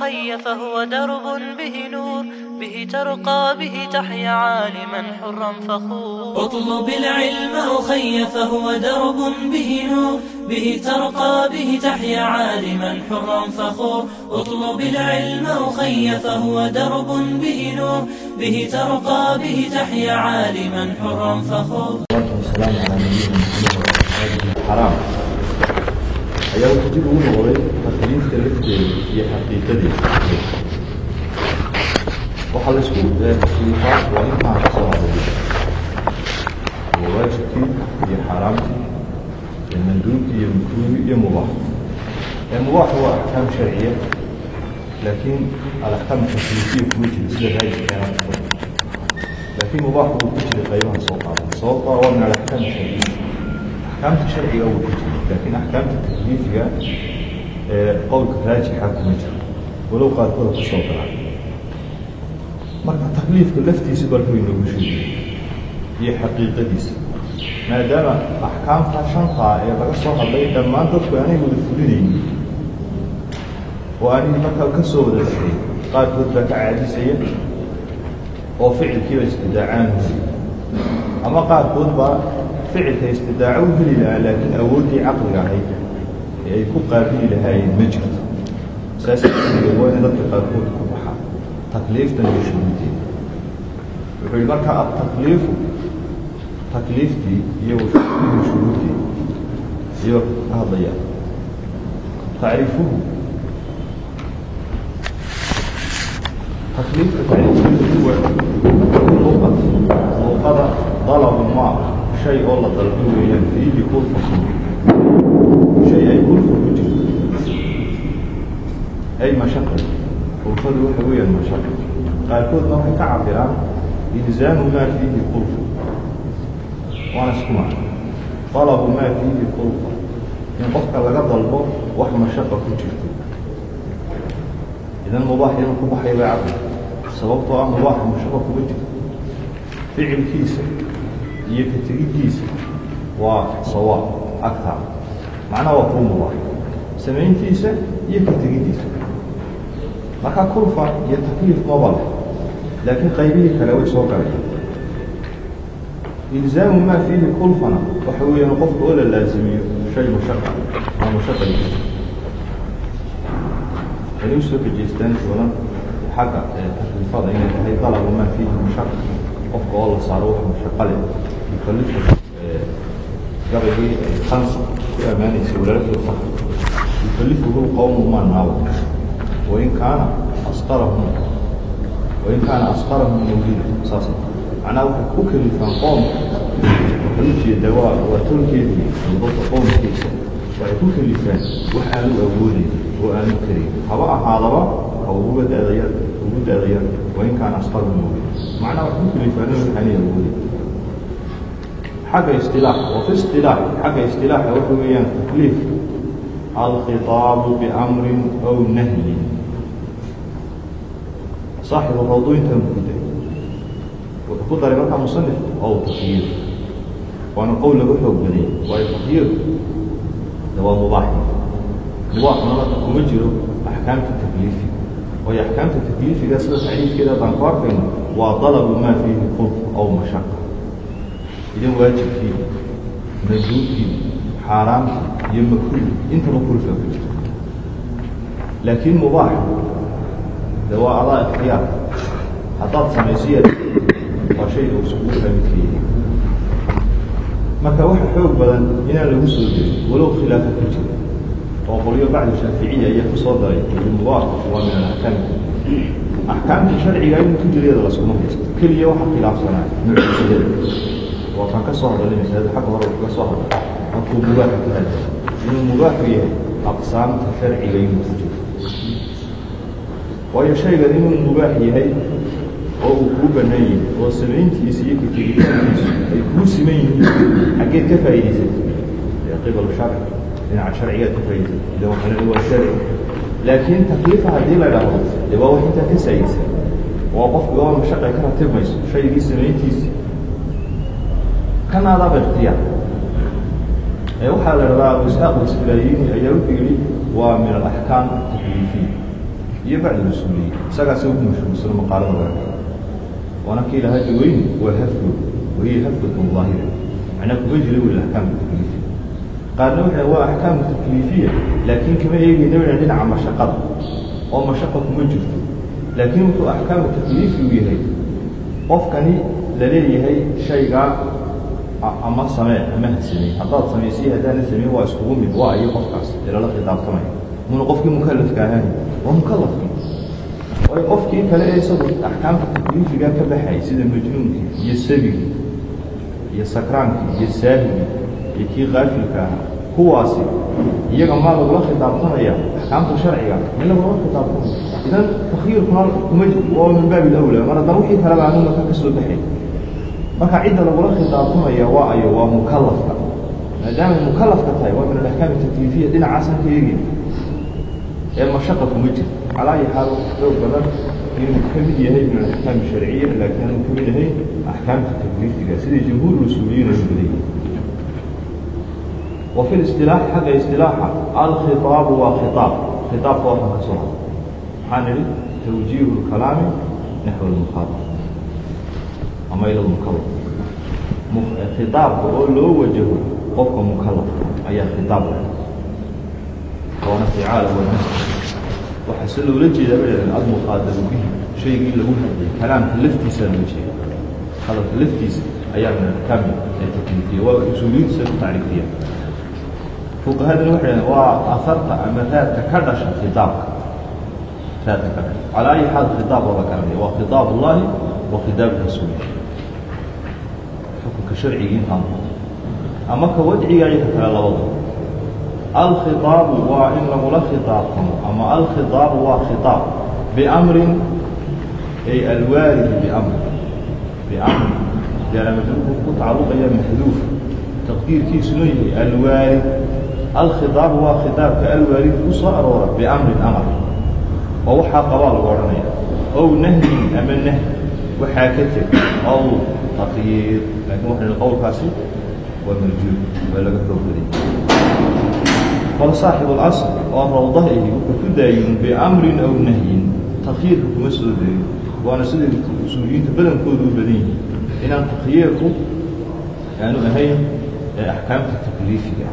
الخي فهو درب به نور به ترقى به تحيا عالما حرا فخور اطلب العلم أخي فهو درب به نور به ترقى به تحيا عالما حرا فخور اطلب العلم أخي فهو درب به نور به ترقى به تحيا عالما حرا فخور حرام ayaa wuxuu dib ugu noqday takliifta lafteeda iyo xaqiiqadeeda waxaa la isku takliifaa waa intaan ka soo hadlay oo waajibkii iyo xaaraamtii iyo manduubkii iyo makruubi iyo mubaax ee mubaaxu waa axkaam sharciya laakiin alaxkaam takliifiya kuma jira sida raajikeena laakiin mubaaxu uu ku jiray qaybaha soo qaadan sababtoo waa min alaxkaam sharciya. Axkaamta sharciga uu ku laakiin axkaamta takliifiga ee qowlka raajixa kuma jiro walow qaarkooda ku soo galaan marka takliifka laftiisa balku inoogu sheegay iyo xaqiiqadiisa maadaama axkaamta shantaa ee laga soo hadlay dhammaan dadku aanay wada fulinaynin oo aanay markaa ka soo wada baxay qaarkood baa ka caadisaya oo ficilkiiba istidaacaan ama qaarkood baa ficilka istidaaco u heli lahaa laakiin awooddii caqliga ahayd ee ay ku qaabili lahaayeen ma jirto saas waa in dadka qaarkood ku baxaa takliiftan iyo shuruudeeda wuxuu yihi marka atakliifu takliiftii iyo shuruuddeeda iyo ka hadlaya tacriifuhu. Takliifka tacriifkiisu huwa luqad luqada dalabu maa shay oo la dalbo weeyaan fiihi kulfatu shay ay kulfa ku jirto ay mashaqa kulfadu waxa weeyaan mashaqa qaarkoodna waxay ka cabiraan ilzaamu maa fiihi kulfa waana isku macno dalabu maa fiihi kulfa in qofka laga dalbo wax mashaqa ku jirto idan mubaax inuu ku baxay bay cabir sababtoo ah mubaax mashaqa kuma jirto ficilkiisa iyo ka tegidiisa waa sawaab agtaa macnaha waa kuu mubaax samayntiisa iyo ka tegidiisa marka kulfa iyo takliif mabal laakiin qaybihii kale way soo galayaan ilzaamu maa fiihi kulfana. Waxa weeyaan qofka oo la laazimiyo shay mashaqa waa mashaqa inay u soo kajeestaan badan xagga takliifada inay tahay dalabu maa fiihi mashaqa qofka oo la saaro wax mashaqa leh يكلفه قبل خمسة في أمانة ولاده الفخر يكلفه قوم ما ناوى وإن كان أصغرهم وإن كان أصغرهم موجودا أساسا أنا أكلف عن قوم وكلف الدواء وتركي ضد قوم كيسا ويكون كلفان وحالوا أولي وأنا كريم هذا هذا أو وجود أغير وجود أغير وإن كان أصغرهم موجودا معناه يكون كلفان وحالي أولي حاجة اصطلاح وفي اصطلاح حاجة اصطلاح وحويا تكليف الخطاب بأمر أو نهي صاحب الموضوع انت مكتب وتقول لك مصنف أو تخيير وأنا قول لك حب بني وهي تخيير ده مباح مباح مرة كمجره أحكام التكليف وهي أحكام التكليف إذا سألت تعريف كده بانكوار وطلب ما فيه خلف أو مشقة idan waajibkii manduubkii xaaraamkii iyo makruuh intaba kulfa ku jirto laakiin mubaax de waa adaa ikhtiyaar haddaad samaysiya waa shay uu iskugu kamidkeeyay marka waxa xoog badan inaan lagu soo derin walow khilaafa ku jira oo qolyo bacdu shaaficiya ayaa ku soo daray ili mubaax waa min alaxkaam axkaamta sharciga inuu ku jiriyada laskuma haysto keliya waxa khilaafsanaa nuuciyada وكان كسر هذا المثال حق مرة كسر هذا أكو مباح كذا إنه مباح فيه أقسام تشرع غير موجود وهي شيء قد إنه مباح هي أو كوب ناي أو سمين تيسي كتير أي كل سمين حاجات كفايدة يا قبل الشرع إن على شرعية كفايدة إذا هو كان هو الشرع لكن تكليف هذه لا له لو هو أنت كسيد وقف جوا مشقة كنا تبمس شيء سمين تيسي كان هذا باختيار waxaa la rabaa ishaaq isbilaayini ayaa wuxuu yidhi waa min alaxkaam takliifiya iyo bacd mas-uuliya isagaas ugu mashhuulsano maqaalada laga waana ka ilaha daweyni waa hafgood wahiya hafgatun daahira macnaa kuma jira weli axkaamka takliifiya qaarna waxay waa axkaamu takliifiya laakiin kama eegayna wayna dhinaca mashaqada oo mashaqa kuma jirto laakiin wuxuu axkaamu takliifi u yahay qofkani la leeyahay shaygaa ama samee ama ha samey haddaad samaysay haddaana sameyn waa iskugu mid waa iyo qofkaas ee lala khidaabtamaya muna qofkii mukalafka ahaan waa mukalafkii waayo qofkii kale ee isagu axkaamta takliifiga ka baxay sida majnuunkii iyo sabigii iyo sakraankii iyo saahigii iyo kii kaafilka ahaa kuwaasi iyaga maa lagula khidaabtamaya axkaamta sharciga min lagula khidaabtamaya idan takyiirkuna waa min baabi alawla mar haddana wixii kaleba aanu maka ka soo baxay. Marka cidda lagula khidaabtamaya waa ayo waa mukalafka maadaamay mukalafka tahay waa min alaxkaam takliifiya dhinacaasan ka eegin ee mashaqa kuma jirto calaa ayi xaal xoog badan inuu ka mid yahay min alaxkaam sharciya laakiin aanu ka mid yahay axkaamta takliifiga sidai jumhuur usuuliyiin ay badan wa fi listilaax xagga istilaaxa alkhitaabu waa khitaab khitaabka waxaan ka soo hada. Maxaa nidhi tawjiihu lkalaami naxw lmukhaatab ama ila mukalaf khitaabka oo loo wajaho qofka mukalafka ayaa khitaab waana ficaala wanaa waxaa se loola jeedaa ba dhaheen almukhaadabu bihi shaygii lagu hadlay kalaamka laftiisa loola jeeda hadalka laftiisa ayaa min alkaami ee takliifiya waa usuuliyiintu say ku tacriifiya fuqahadana waxay waa aharta ama raadka ka dhasha khitaabka raadka ka dhasha calaa ayi xaal khitaab waa la garanaya waa khitaab ullahi wa khitaab rasuuli xukunka sharcigii intaan ama ka wadciga iyo ka kale labada alkhitaabu waa in lagula khitaabtamo ama alkhitaabu waa khitaab biamrin ay alwaalidi biamri biamri jaramajruurku ku tacaluqaya maxduuf taqdiirkiisuna yahay alwaalid alkhitaabu waa khitaabka alwaalid ku soo aroora biamrin amar oo waxaa qabaa lagu odhanaya ow nahyin ama nahy waxaa ka teg ow takyiir laakiin waxaynu qowlkaasi waa marjuud waa laga foogbaday bal saaxibu اlasl oo rawdaha ihi wuxuu ku daayin biamrin aw nahyin takyiirka kuma soo degin waana siday usuuliyiinta badankoodu u badan yihiin inaan takyiirku aanu ahayn axkaamta takliifiga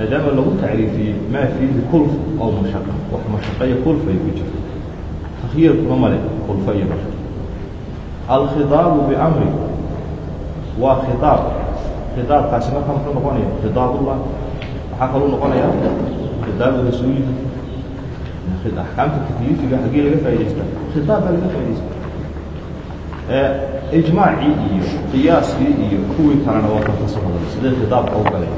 maadaama lagu tacriifiyey maa fiihi kulf aw mashaqa wax mashaqa iyo kulf ay ku jirto. Takyiirkuna male kulfa iyo mashaqa alkhitaabu biamri waa khitaab khitaabkaasi marka muxuu noqonaya khitaabullah waxaa kaluu noqonaya khitaabu rasuulihi axkaamta takliifiga haggee laga faa'idaystaa khitaab baa laga faa'idaystaa ijmaacii iyo qiyaaskii iyo kuwii kalena waa ka hadal sidee khitaabka u galay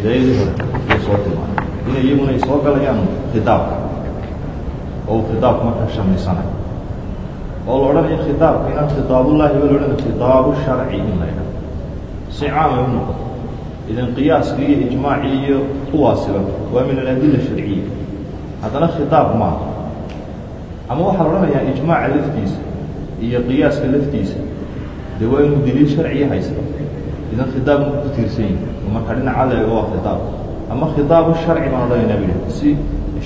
hidaayadii hore ay soo tilmaamay inay iyaguna ay soo galayaan khitaabka oo khitaabka marka shamiysanayo oo la odhanayo khitaabka inaan khitaabullahi ba la odhanayo khitaabu sharci in la ydhaho si caam ay u noqoto idan qiyaaskii iyo ijmaacii iyo kuwaasiba waa min aladila sharciya haddana khitaab maaha ama waxaa la odhanayaa ijmaaca laftiisa iyo qiyaaska laftiisa dee waa inuu daliil sharciya haysta idan khitaab ku tiirsan yihi oo marka dhinaca la eego waa khitaab ama khitaabu sharci baan odhanaynaa bui si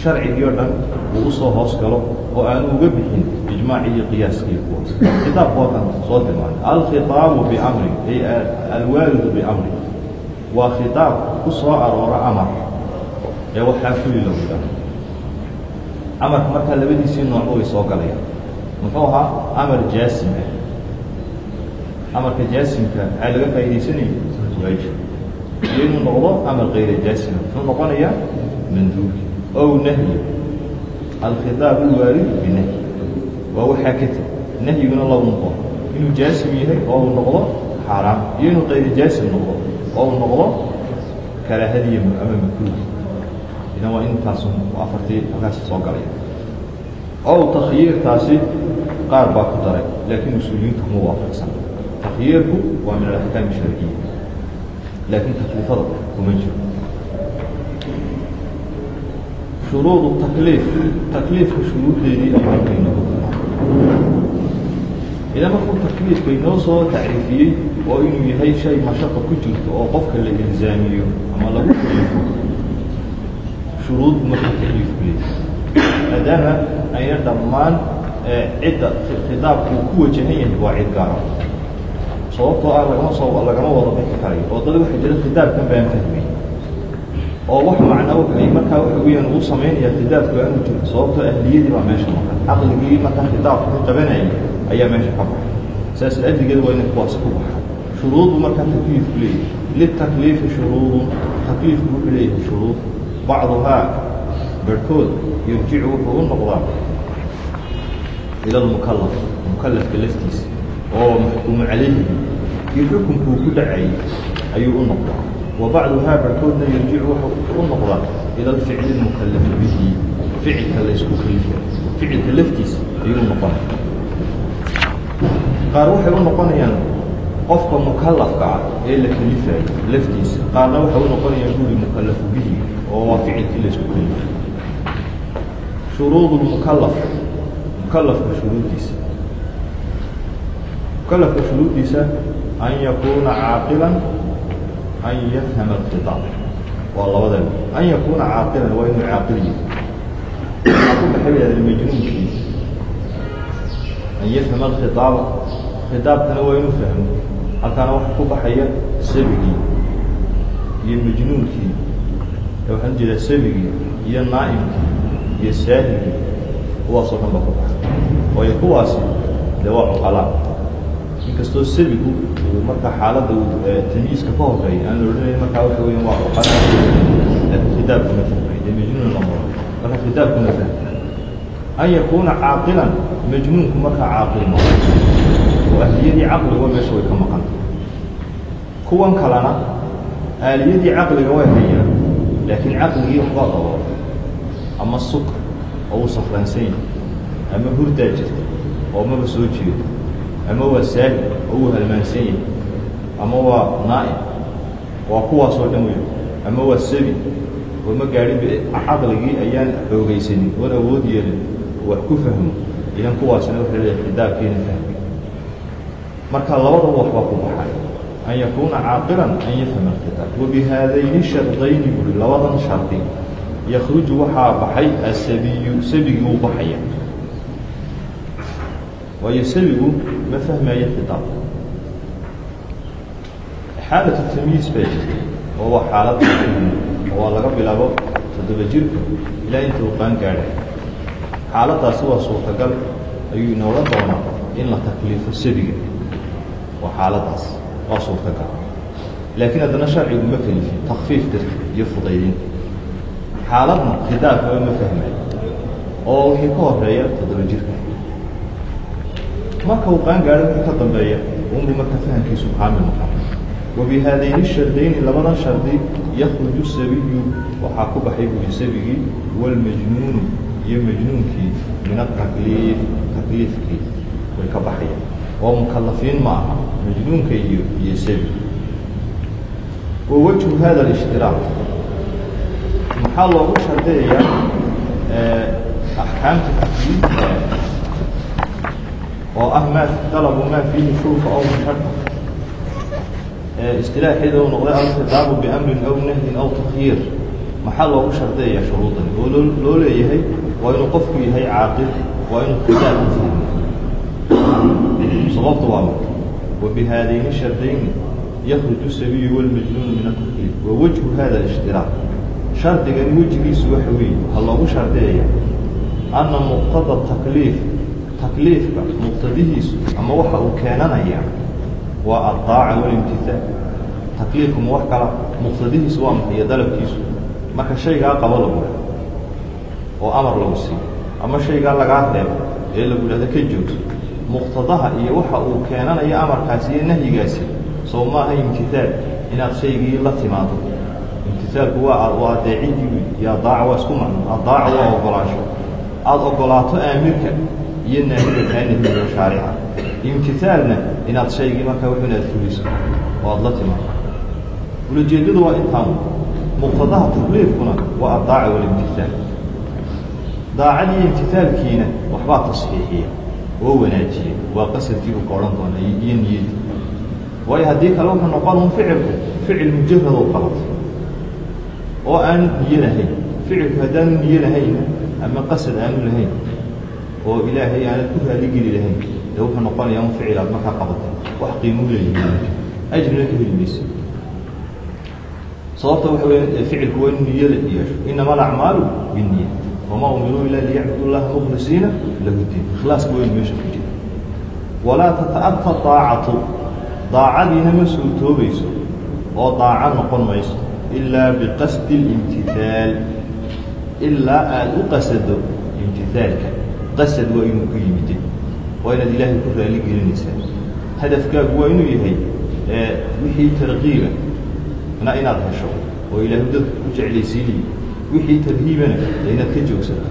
sharcigii o dhan uu u soo hoos galo oo aanu uga bixin ijmaacii iyo qiyaaskii kuwaas khitaabku waa kan soo tilmaanay alkhitaabu biamri ay alwaalidu biamri. Waa khitaab ku soo aroora amar. Ee waxaa fuli dhaho amarka markaa labadiisii noocba way soo galayaan. Muxuu ahaa? Amar jaasim ah. Amarka jaasimka maxaa laga faaidaysanaya waajib iyo inuu noqdo amar kayra jaasima muxuu noqonayaa manduubi ow nahyi alkhitaab alwaalid binahyi waa waxaa ka teg nahyiguna lagu noqo inuu jaasim yahay oo uu noqdo xaaraam iyo inuu kayra jaasim noqdo oo uu noqdo karaahadiya ama makruuh idan waa intaas afartii halkaas soo galaya ow takhyiirtaasi qaar baa ku daray laakiin usuuliyiintu kuma waafaqsan takhyiirku waa min alaxkaam sharciya laakiin takliifada kuma jiro shuruud takliif takliifka shuruuddeedii ay halkayna idan markuu takliifka inoo soo tacriifiyey oo inuu yahay shay mashaqa ku jirto oo qofka la ilzaamiyo ama lagu kalifo shuruud marka takliifku leeyahy maadaama ayna dhammaan cidda khitaabku uu ku wajahan yahay waa cid gaara sababtoo ah lagama soo lagama wada bixi karayo oo dad waxa jira khitaabkan baan fahmay oo wax macnaa ay markaa waxa weeyaan uu samaynaya khitaabku aanu jiro sababtoo ahliyadii baa meesha maqan caqligii markaa khitaabka ka qabanayay ayaa meesha ka baxay. Saas adligeeda waa inay kuwaasi ku baxaan. Shuruudu markaa takliifku leeyahay litakliifi shuruudun takliifku wuxuu leeyahay shuruud. Bacduhaa barhkood yarjicu wuxuu u noqdaa ila almukalaf mukalafka laftiisa oo maxkuumu calayhi kii xukunkuu ku dhacayay ayuu u noqdaa. Wa bacduhaa barhkoodna yarjicu wuxuu u noqdaa ila alficli lmukallafi bihi ficilka laysku kalifa ficilka laftiisa ayuu u noqonaya. Qaar waxay u noqonayaan qofka mukalafka ah ee la kalifayo laftiisa qaarna waxay u noqonayaan guri mukallafu bihi oo waa ficilkii laysku kalifa shuruud lmukalaf mukalafka shuruuddiisa mukalafka shuruuddiisa an yakuuna caaqilan an yafhama alkhitaab waa labada an yakuuna caaqilan waa inuu caaqil yahay waxaa ku baxay majnuunkii an yafhama alkhitaaba khitaabkana waa inuu fahmo halkaana waxa ku baxaya sabigii iyo majnuunkii waxaan u jeedaa sabigii iyo naa'imkii iyo saahigii kuwaasoo dhan ba ku baxa waayo kuwaasi dee waa cuqalaa inkastoo sabigu uu markaa xaaladda tamiiska ka horreeya aan la odhanayn markaa waa cuqalaa laakin khitaabkuna fahmay dee majnuun lama marka khitaabkuna fahmay an yakuuna caaqilan majnuunku markaa caaqil ma oo ahliyadii caqliga meesha way ka maqantay kuwan kalena aaliyadii caqliga way hayaan laakiin caqligii waxbaa daboo ama suk oo uu safraansan yahay ama hurdaa jirta oo maba soo jeedo ama waa saahid oo uu halmaansan yahay ama waa naa'im waa kuwaasoo dhan wey ama waa sabi oo ma gaadhin caqligii ayaan xoogaysanin oon awood yeelin oo wax ku fahmo idan kuwaasina waxa leeyahay xidaabkeena fahmi marka labadaba waxbaa ku baxay an yakuuna caaqilan an yafhama alkitaab wabihaadayni shardayni buri labadan shardi yakruju waxaa baxay asabiyu sabigii uu baxaya waayo sabigu ma fahmaya kitaab xaalatu tamyiis bay jirtay oo waa xaalad oo waa laga bilaabo toddoba jirka ilaa inta uu qaan gaadhay xaaladaasi waa suurtagal ayuu inooga doonaa in la takliifo sabiga waa xaaladaas waa suurtagal laakiin haddana sharcigu ma kelifin takfiif darti iyo fudaydin xaaladna khitaabkaba ma fahmayo oo wixii ka horreeya toddoba jirka marka uu qaan gaadho wixii ka dambeeya unbuu marka fahamkiisu kaamil noqon wabihaadayni shardayni labadan shardi yakruju sabiyu waxaa ku baxay buri sabigii walmajnuunu iyo majnuunkii min atakliif takliifkii way ka baxayaan oo mukalafiin ma aha majnuunka iyo iyo sabi wa wajhu hada alishtiraac maxaa loogu shardiyayaa axkaamta takliifka oo ah ma dalabu maa fiihi shurfa aw mushaka istilaaxeeda uu noqday alkhitaabu biamrin aw nahyin aw takyiir maxaa loogu shardiyayaa shuruudan oo loo leeyahay waa inuu qofku yahay caaqil waa inuu kitaab u sababtu waa marka wabihaadayni shardayni yakruju sabiyu walmajnuunu min wa wajhu hada alishtiraac shardigani wejigiisu waxa weeye waxaa loogu shardiyaya anna muqtada takliif takliifka muqtadihiisu ama waxa uu keenanaya waa addaaca walimtihaal takliifkuma wax kala muqtadihiisu waa maxay iyo dalabkiisu marka shaygaa qabo lagu dhaho oo amar lagu siiyo ama shaygaa lagaa reebo ee lagu dhahdo ka joogso muqtadaha iyo waxa uu keenanayo amarkaasi iyo nahyigaasi sow maaha imtihaal inaad shaygii la timaado imtihaalku waa waa adeecidii iyo addaaca waa isku macno addaaca waa ogolaansho aada ogolaato aamirka iyo naahiga kaa nahiyo shaarica imtihaalna inaad shaygii markaa wuxu inaad fuliso oo aada la timaado ulajeedadu waa intaan muqtadaha takliifkuna waa addaaca walimtihaal daacadii imtihaalkiina waxbaa tasxiixiya oo wanaajiya waa qasadkii uu ka odhan doona iyo niyadii waayo haddii kale wuxuu noqon un ficilku ficil mujarad oo qabatay oo aan niyo lahayn ficilku haddaanu niyo lahayna ama qasad aanu lahayn oo ilaahay aanad ku raaligeli lahayn dee wuxuu noqonayaa un ficil aad markaa qabatay wax qiimuu leeyihi ajrina ka heli maysa sababta waxa weya ficilku waa inu niyada yeesho. Inama alacmaalu binniya wamaa umiruu ila liyacbudu llaha mukhlisiina lahu diin. Ikhlaaska waa meesha ku jira. Walaa tata'ata daacatu daacadiina ma suurtoobayso oo daaco noqon mayso ilaa biqasdi اlimtihaal ilaa aada u qasado imtihaalka qasad waa inuu ku yimide waa inaad ilaahay ku raali gelinaysaa hadafkaagu waa inuu yahay wixii tarkiiba na inaad hesho oo ilaahay dadka ku jeclaysiinayo wixii tarhiibana inaad ka joogsato.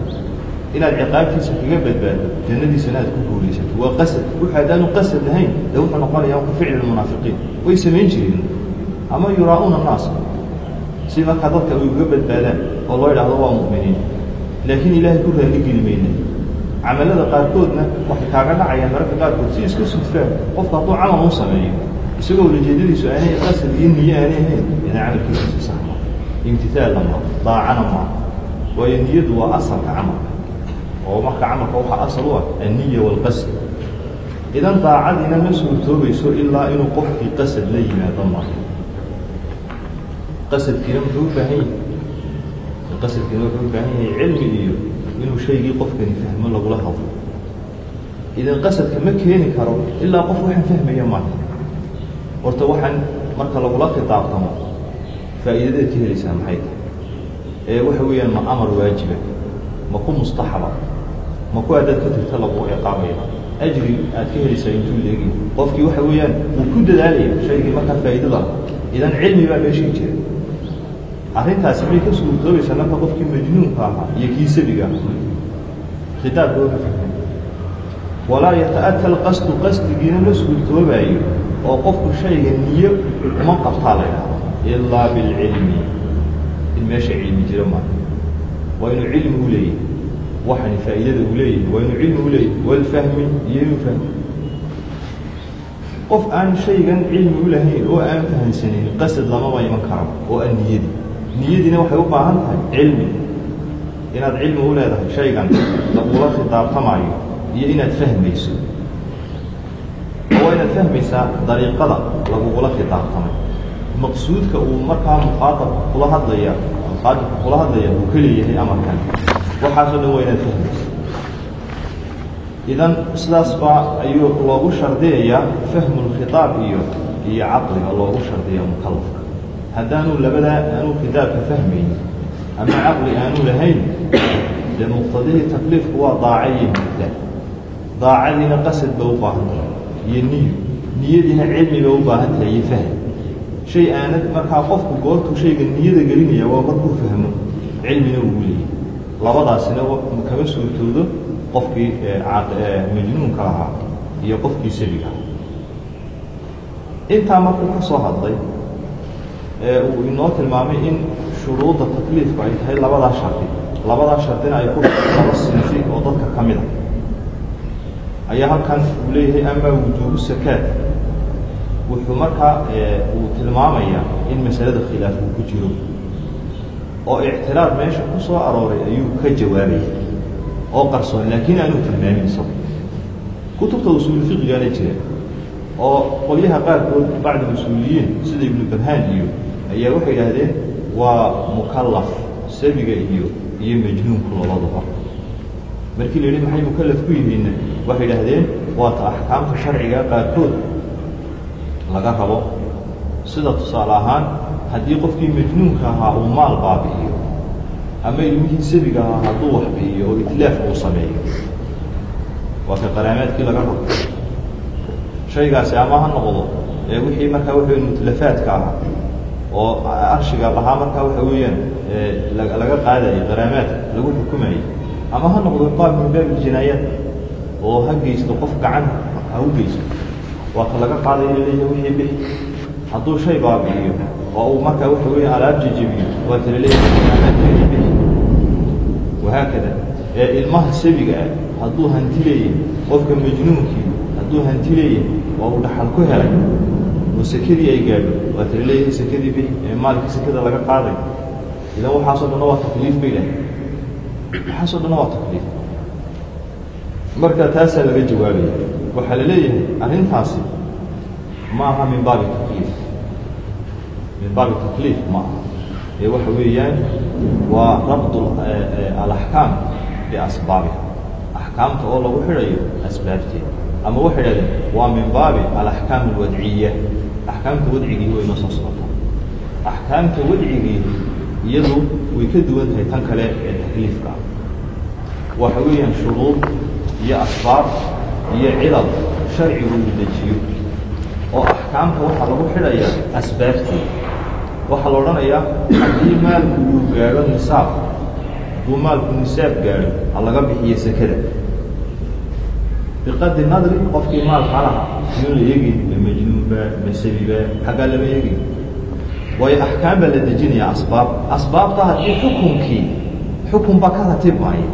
Inaad ciqaabtiisa kaga badbaado jannadiisana aad ku guulaysato. Waa qasad wux haddaanu qasad lahayn dee wuxuu noqonayaa ka ficli lmunaafiqiin way samayn jireen. Ama yuraa'uuna annaas si markaa dadka ay uga badbaadaan oo loo idhaahdo waa mu'miniin. Laakiin ilaahay ku raalligeli mayna camalada qaarkoodna waxay kaaga dhacayaan mararka qaarkood si iska sudfaan qofka hadduu camal u sameeyo isagoo ulajeedadiisu aanay qasad iyo niye aanay ahayn inay camalkiisa si saxma imtihaalna ma daacana ma waayo niyadu waa asalka camalka. Oo marka camalka waxaa asal u ah anniya waalqasd idan daacadiina ma suurtoobayso ilaa inuu qofkii qasad la yimaado ma. Qasadkiina muxuu u baahan yahay qasadkiina wuxuu u baahan yahay cilmi iyo inuu shaygii qofkani fahmo lagula hadlo. Idan qasadka ma keeni karo ilaa qof waxaan fahmaya maaha horta waxaan marka lagula khitaabtamo faa'iidadaad ka helaysaa maxay? Ee waxa weeyaan ma amar waajiba ma ku mustaxaba ma ku haddaad ka tagta lagu ciqaabaya. Ajri aad ka helaysaa intuu leegi qofkii waxa weeyaan wuu ku dadaalaya shaygii markaa faa'iidada idan cilmi baa meeshii jira arrintaasi may ka suurtoobaysaa marka qofkii majnuunka ahaa iyo kii sabiga khitaabka walaa yata'ata qasdigiina ma suurtoobaayo oo qofku shayga niyo uma qabtaa ilaa bilcilmi in meesha cilmi jiro maa waa inuu cilmi u leeyahay waxani faa'iidada uu leeyahay waa inuu cilmi u leeyahay walfahmi iyo inuu fahmi qof aan shaygan cilmi u lahayn oo aan fahamsanin qasad lamaba iman karo oo aan niyadi niyadiina waxay u baahan tahay cilmi. Inaad cilmi u leedahay shaygan lagula khitaabtamaayo iyo inaad fahmayso. Oo waa inaad fahmaysaa dariiqada lagugula khitaabtamay maqsuudka uu markaa mukhaatabka kula hadlaya mukhaatabka kula hadlaya uu ka leeyahay amarkan. Waxaasoo dhan waa inaad fahmayso. Idan sidaas baa ayuu loogu shardiyayaa fahmu lkhitaab iyo iyo caqliga loogu shardiya mukalafka haddaanu labadaa aanu khitaabka fahmaynin ama caqli aanu lahayn dee muqtadihii takliifku waa daaca iyo mugda daacadiina qasad ba u baahan tahay iyo niyo niyadiina cilmi ba u baahan tahay iyo fahm shay aanad markaa qofku goortuu shayga niyada gelinaya waa markuu fahmo cilmina ugu leeyahy labadaasina kama suurtoodo qofkii majnuunka ahaa iyo qofkii sabiga ahaa. Intaa markuu ka soo hadlay uu inoo tilmaamay in shuruudda takliifku ay tahay labadaa shardi labadaa shardina ay ku laba sinfi oo dadka ka mid a ayaa halkan uu leeyahay ama wujuubu sakaat wuxuu markaa uu tilmaamayaa in masalada khilaaf uu ku jiro. Oo ictiraad meesha ku soo arooray ayuu ka jawaabaya oo qarsoon laakiin aanu tilmaamin isagu kutubta usuul fiqigana jira oo qolyaha qaarkood bacd usuuliyiin sida ibnu barhaan iyo ayaa waxay idhaahdeen waa mukalaf sabiga iyo iyo majnuunku labaduba markii la yidhi maxay mukalaf ku yihiinna waxay idhaahdeen waata axkaamta sharciga qaarkood laga rabo sida tusaale ahaan haddii qofkii majnuunka ahaa uu maal baabi'iyo ama ilmihii sabiga ahaa hadduu wax bi'iyo oo itlaaf uu sameeyo waa ka qaraamaadkii laga rabo shaygaasi ama ha noqdo ee wixii markaa weya mutlafaadka ahaa oo arshiga lahaa markaa waxa weeyaan laga qaadayay qaraamaadka lagu xukumayay ama ha noqdo qaab min baab iljinaayaat oo ha geysto qof gacan ha u geysto waa ka laga qaadaya la leeyahay wixii bixi. Hadduu shay baabi'iyo oo uu markaa waxa weya alaab jejebiyo waa kala leeyahay bixi. Wahaakada ee ilmaha sabiga ah hadduu hanti leeyahay qofka majnuunkii hadduu hanti leeyahay waa uu dhaxal ku helay oo sekadii ay gaadho. Waa tala sekadii bixi ee maalkii sekada laga qaaday. Idan waxaasoo dhanna waa takliif bay dhahay waxaasoo dhan waa takliif. Marka taasaa laga jawaabaya waxaa la leeyahay arrintaasi ma aha min baabi takliif. Min baabi takliif ma aha. Ee waxa weeyaan waa rabd alaxkaam biasbaabiha axkaamta oo lagu xidhayo asbaabteeda. Ama waxay dhahdeen waa min baabi alaxkaam alwadciya axkaamta wadcigii way noo soo socotaa axkaamta wadcigii iyadu way ka duwan tahay tan kale ee takliifka waxa weeyaan shuruud iyo asbaab iyo cilal sharcigu uu dejiyo oo axkaamta waxaa lagu xidhayaa asbaabteeda waxaa la odhanayaa haddii maalku uu gaadho nisaab hadduu maalku nisaab gaadho ha laga bixiyo sekada biqadri nadri qofkii maalka laha iyoon la eegin ma majnuunba ma sabiba xaggaa lama eegin waayo axkaam baa la dejinaya asbaab asbaabta haddii xukunkii xukunba ka ratib maayo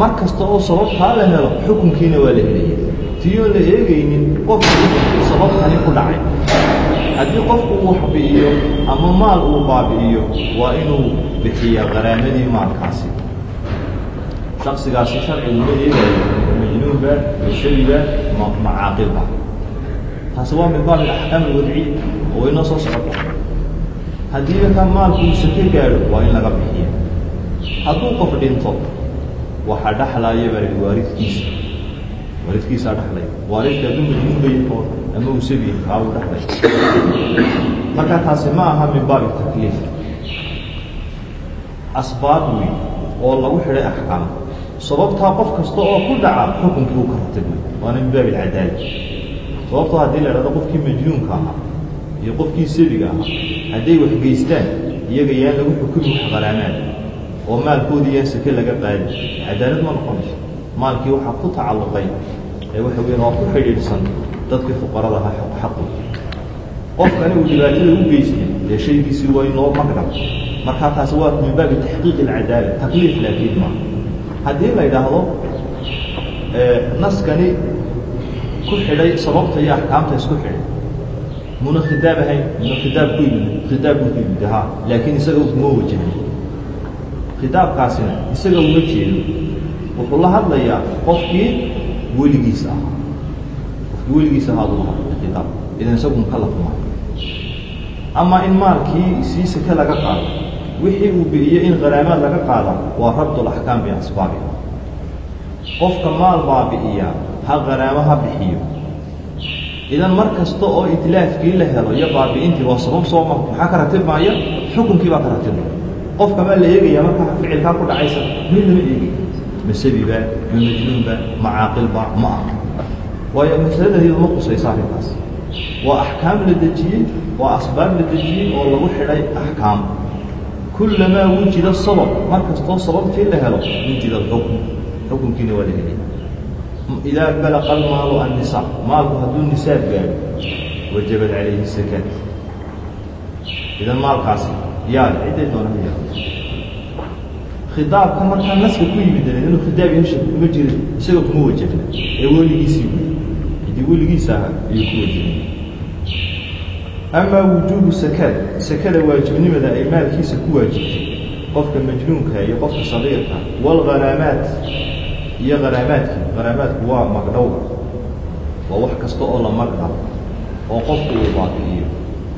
mar kasta oo sababtaa la helo xukunkiina waa la helaya tiyoon la eegaynin qofkii sababtani ku dhacay haddii qofku uu waxbi'iyo ama maal uu baabi'iyo waa inuu bixiyaa qaraamadii maalkaasi shaksigaasi sharcigu ma eegayo majnuunba masabiba macaaqilba taasi waa min baabi axkaam alwadciya oo waynoo soo socota haddii markaa maalku uu sake gaadho waa in laga bixiya hadduu qof dhinto waxaa dhexlaaya baa lihi waaridkiisa waaridkiisaa dhexlaya waaridka hadduu majnuunbaya koor ama uu sabiya kaa uu dhexlay marka taasi ma aha min baabi takliif asbaab wey oo lagu xidhay axkaam sababtaa qof kasta oo ku dhaca xukunkii uu ka ratibmay waana min baabi alcadaala sababtoo haddii la idhahdo qofkii majnuunka ahaa iyo qofkii sabiga ahaa hadday waxgeystaan iyaga yaan lagu xukumi wax qaraamaan oo maalkoodii yaan sake laga qaadi. Cadaalad ma noqonayso. Maalkii waxaa ku tacalluqay ee waxa weyan waa ku xidhiidhsan dadkii fuqarada ahaa xaqu. Qofkani uu dhibaatada u geystay dee shaygiisii waa in loo magdhab markaa taasi waa min baabi taxqiiq alcadaala takliif laakiin maa haddii la yidhaahdo naskani ku xidhay sababta iyo axkaamta isku xidhay. Muna khidaab ahayn muna khidaab ku yimid khidaab ku yimid ha laakiin isaga kuma wajahin khidaabkaasina isaga uma jeedo. Wuxuu la hadlayaa qofkii weligiis ahaa qofkii weligiis ahaa buu la hadlaya khidaab. Idan isagu mukallaf maaha ama in maalkii sii sake laga qaado wixii uu bi'iyo in kharaamaad laga qaada waa rabd alaxkaam biasbaabiha qofka maal baabi'iya ha kharaamo ha bixiyo. Idan mar kasta oo itlaafkii la helo iyo baabi'intii waa sabab sooma maxaa ka ratibmaaya xukunkii baa ka ratibmaya qofka maa la eegaya markaa ficilkaa ku dhacaysa mid lama eegaya ma sabiba ma majnuunba ma caaqilba ma ah waayo masaladadeedu ma qusaysa arrintaas. Waa axkaam la dejiyey waa asbaab la dejiyey oo lagu xidhay axkaam kullamaa wujida sabab mar kastoo sababtii la helo wujida alxukm xukunkiina waa la helaya idaa balaqa almaalu annisaab maalku hadduu nisaab gaadho wajabat calayhi sakaat idan maalkaasi yaal cidday doonaa yaa khidaabka markaa naska ku yimid inuu khidaab yahasha kuma jirin isaga kuma wajahna ee weligiisii wey cidii weligiisa aha ayuu ku wajahna amaa wujuubu sakaad sakada waajibnimada ay maalkiisa ku waajibtay qofka majnuunka iyo qofka sagiirka waalgharaamaat iyo kharaamaadki kharaamaadku waa magdhowga waa wax kasta oo la magdhabo oo qofku uu baabi'iyo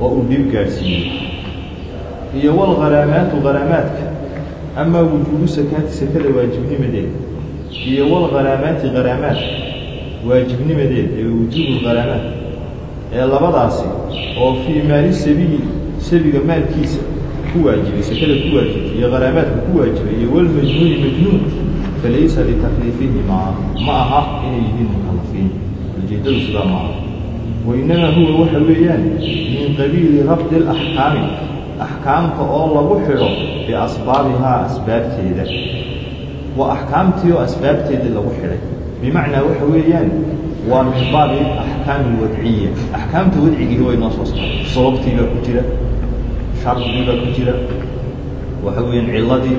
oo uu dhib gaadhsiiyo iyo walgharaamaatu kharaamaadka amaa wujuubu sakaati sakada waajibnimadeeda iyo walgharaamaati kharaamaadka waajibnimadeeda ee wujuubu lkharaamaat ee labadaasi oo fii maali sabiyi sabiga maalkiisa ku waajibay sakada ku waajibtay iyo kharaamaadka ku waajibay iyo walmajnuuni majnuun falaysa litakliifihimaa ma aha inay yihiin mukalafiin ujeeddadu sidaa ma aha. Wainamaa huwa waxa weeyaan min qabiili rabdi alaxkaami axkaamta oo lagu xidho biasbaabihaa asbaabteeda. Waa axkaamtii oo asbaabteedii lagu xidhay. Bimacnaa waxa weeyaan waa min baabi axkaami alwadciya axkaamta wadcigii way noo soo socota sababtii baa ku jira shardigii baa ku jira waxa weeyaan ciladii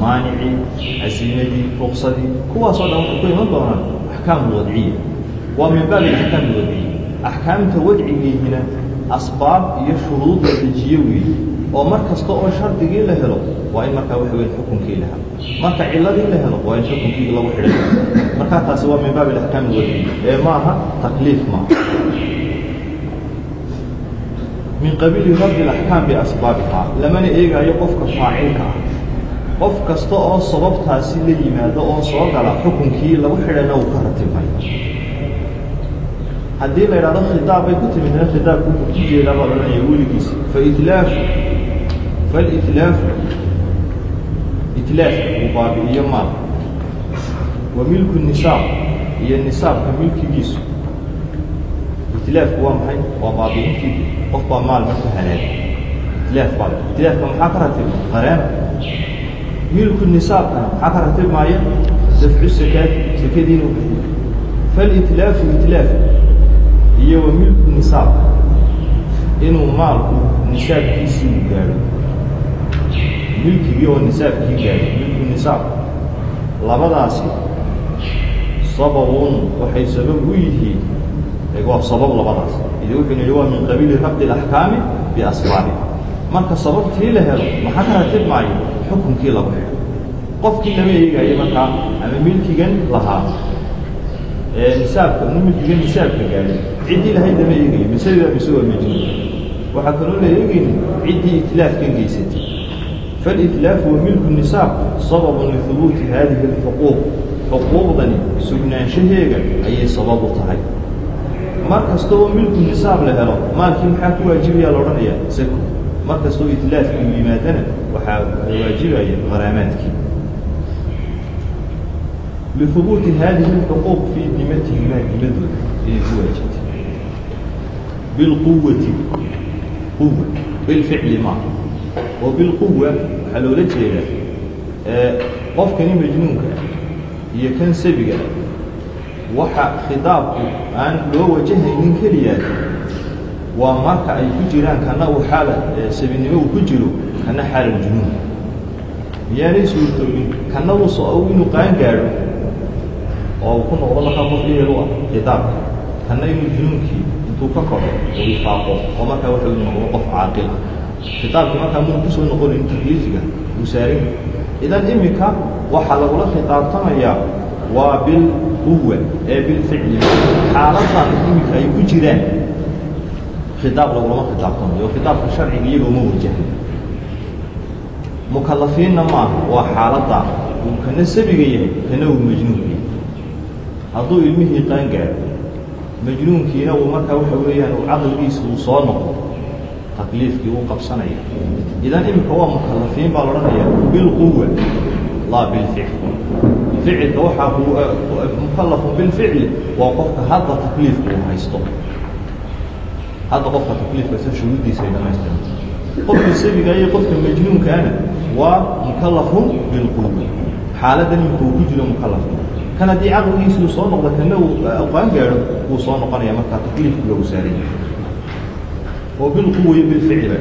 maanicii casiimadii ruqsadii kuwaasoo dhan waxay ku iman doonaan axkaam alwadciya waa min baabi axkaam alwadciya axkaamta wadcigiihina asbaab iyo shuruud la dejiyo weeye oo mar kasta oo shardigii la helo waa in markaa waxa weya xukunkii la helo marka ciladii la helo waa in xukunkii lagu xidhay markaa taasi waa min baab alaxkaam alwadiya ee maaha takliif maaha. Min qabiili raddi alaxkaam biasbaabihaa lamana eegaayo qofka faacilka ah. Qof kasta oo sababtaasi la yimaado oo soo gala xukunkii lagu xidhayna uu ka ratibmay haddii la idhahdo khitaab bay ku timidna khitaabku wuxuu ku jeedaa baa odhanaya weligiisa. Faitlaafu falitlaafu itlaaf uu baabi'iyo maal. Wa milku nisaab iyo nisaabka milkigiisu. Itlaafku waa maxay? Waa baabi'intii qof baa maal marku halaagay itlaaf baa itlaafka maxaa ka ratibma qareena milku nisaabkana maxaa ka ratibmaaya dafcu sakaati sakadii inuu bixiyo falitlaafu itlaaf iyo wa milku nisaabka inuu maalku nisaabkiisii gaadho milkigii oo nisaabkii gaadho milku nisaab labadaasi sababun waxay sabab u yihiin waa sabab labadaas idi wuxuu nihi waa min qabiili rabdi alaxkaami biasbaabi marka sababtii la helo maxaa ka ratib maayo xukunkii lagu xidho qofkii lama eegayo markaa ama milkigan lahaa nisaabka milkigan nisaabka gaadhay ciddii lahayd lama eegayo masada mise waa majnuun waxaa kaloo la eegayni ciddii itlaafkan geysatay. Falitlaafu wa milku nisaab sababun lihubuuti haadihi alxuquuq xuquuqdani sugnaanshaheega ayay sabab u tahay. Mar kasta oo milku nisaab la helo maalkii maxaa ku waajibayaa la odhanayaa? Sako mar kastoo itlaafkii u yimaadana waxaa waajibaya qaraamaadkii fii dimatihimaa dimadooda ayay ku waajibtay bilquwati quwa bilficli ma oo bilquwa waxaa loola jeedaa qofkani majnuunka iyo kan sabiga waxa khidaabku aan loo wajahaynin keliyaad waa marka ay ku jiraan kana uu xaala sabinimo uu ku jiro kana xaalal junuun miyaanay suurtoobin kana uu so inuu qaan gaadho oo uu ku noqdo markaa ehel u ah khidaabka kana inuu junuunkii intuu ka koco uu ifaaqo oo markaa waxa uu noqdo qof caaqil ah. Khitaabkii markaa muu ku soo noqonayn takliifiga uu saarin idan iminka waxaa lagula khitaabtamayaa waa bilquwa ee bilficli xaaladan iminka ay ku jiraan. Khitaab lagulama khitaabtamayo khitaabka sharciga iyagoo ma wajahay mukalafiinna maaha waa xaaladda uu kana sabiga yahay kana uu majnuunka yahay hadduu ilmihii qaan gaaro majnuunkiina uu markaa waxa weeyaan uu caqligiisa uu soo noqdo takliifkii uu qabsanaya. Idan iminka waa mukalafiin baa la odhanaya bilquwa laa bilficl ficilka waxaa mukallafun bilficli waa qofka hadda takliifka uu haysto. Hadda qofka takliifka sa shuruuddiisa ay dhamaystiran qofka sabiga iyo qofka majnuunkaana waa mukallafun bilquwa xaaladan iminka uu ku jiro mukallafka kan haddii caqligiisa uu soo noqdo kana uu qaan gaadho wuu soo noqonaya markaa takliifku lagu saaraya oo bilquwa iyo bilficli ba.